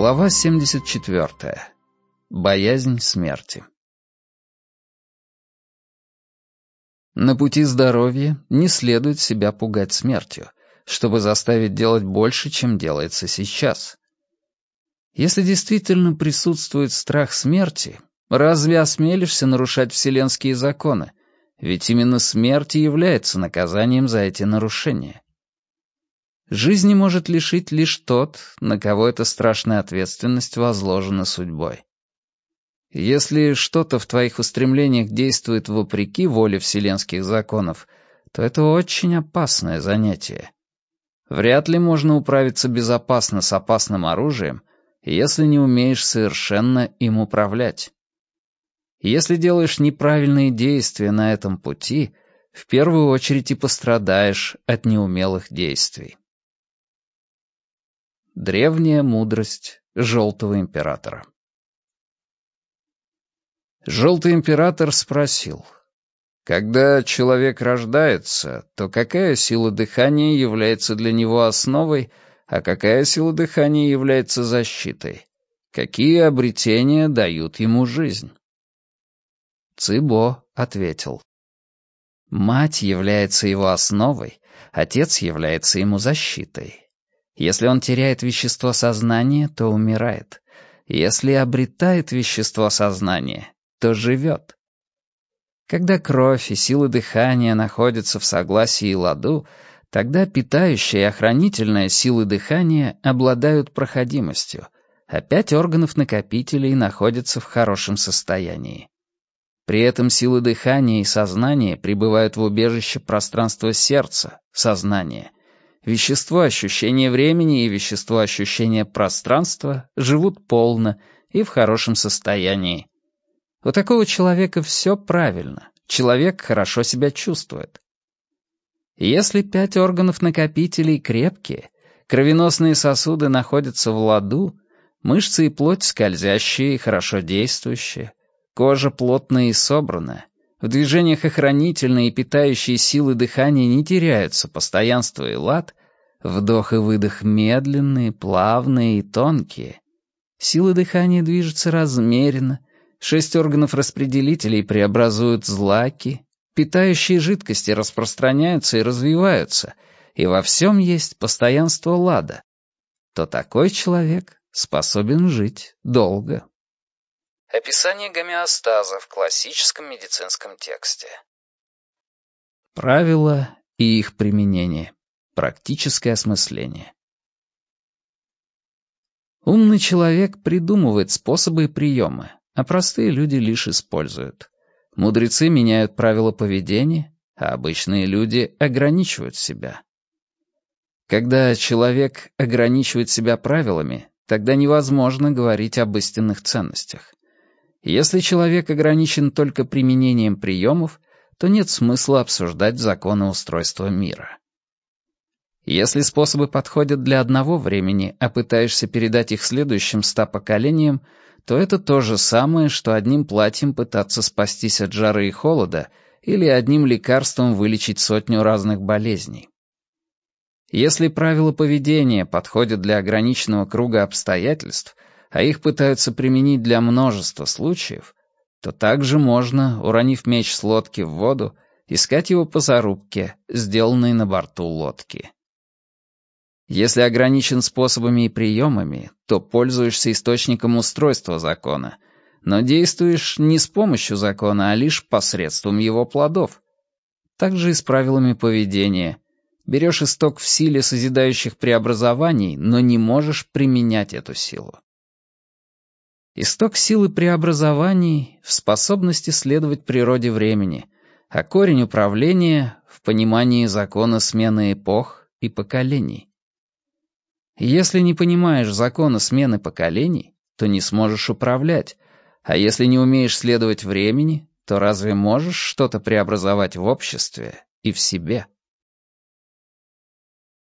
Глава 74. Боязнь смерти. На пути здоровья не следует себя пугать смертью, чтобы заставить делать больше, чем делается сейчас. Если действительно присутствует страх смерти, разве осмелишься нарушать вселенские законы? Ведь именно смерть и является наказанием за эти нарушения. Жизни может лишить лишь тот, на кого эта страшная ответственность возложена судьбой. Если что-то в твоих устремлениях действует вопреки воле вселенских законов, то это очень опасное занятие. Вряд ли можно управиться безопасно с опасным оружием, если не умеешь совершенно им управлять. Если делаешь неправильные действия на этом пути, в первую очередь и пострадаешь от неумелых действий. Древняя мудрость Желтого Императора Желтый Император спросил, «Когда человек рождается, то какая сила дыхания является для него основой, а какая сила дыхания является защитой? Какие обретения дают ему жизнь?» Цибо ответил, «Мать является его основой, отец является ему защитой». Если он теряет вещество сознания, то умирает. Если обретает вещество сознания, то живет. Когда кровь и силы дыхания находятся в согласии и ладу, тогда питающая и охранительная силы дыхания обладают проходимостью, а пять органов-накопителей находятся в хорошем состоянии. При этом силы дыхания и сознания пребывают в убежище пространства сердца, сознания — вещество ощущения времени и вещество ощущения пространства живут полно и в хорошем состоянии. У такого человека все правильно, человек хорошо себя чувствует. Если пять органов-накопителей крепкие, кровеносные сосуды находятся в ладу, мышцы и плоть скользящие и хорошо действующие, кожа плотная и собранная, в движениях охранительные и питающие силы дыхания не теряются постоянство и лад, вдох и выдох медленные, плавные и тонкие. Силы дыхания движутся размеренно, шесть органов распределителей преобразуют злаки, питающие жидкости распространяются и развиваются, и во всем есть постоянство лада, то такой человек способен жить долго. Описание гомеостаза в классическом медицинском тексте. Правила и их применение. Практическое осмысление. Умный человек придумывает способы и приемы, а простые люди лишь используют. Мудрецы меняют правила поведения, а обычные люди ограничивают себя. Когда человек ограничивает себя правилами, тогда невозможно говорить об истинных ценностях. Если человек ограничен только применением приемов, то нет смысла обсуждать законы устройства мира. Если способы подходят для одного времени, а пытаешься передать их следующим ста поколениям, то это то же самое, что одним платьем пытаться спастись от жары и холода или одним лекарством вылечить сотню разных болезней. Если правила поведения подходят для ограниченного круга обстоятельств — а их пытаются применить для множества случаев, то также можно, уронив меч с лодки в воду, искать его по зарубке, сделанной на борту лодки. Если ограничен способами и приемами, то пользуешься источником устройства закона, но действуешь не с помощью закона, а лишь посредством его плодов. Так же и с правилами поведения. Берешь исток в силе созидающих преобразований, но не можешь применять эту силу. Исток силы преобразований в способности следовать природе времени, а корень управления в понимании закона смены эпох и поколений. Если не понимаешь закона смены поколений, то не сможешь управлять, а если не умеешь следовать времени, то разве можешь что-то преобразовать в обществе и в себе?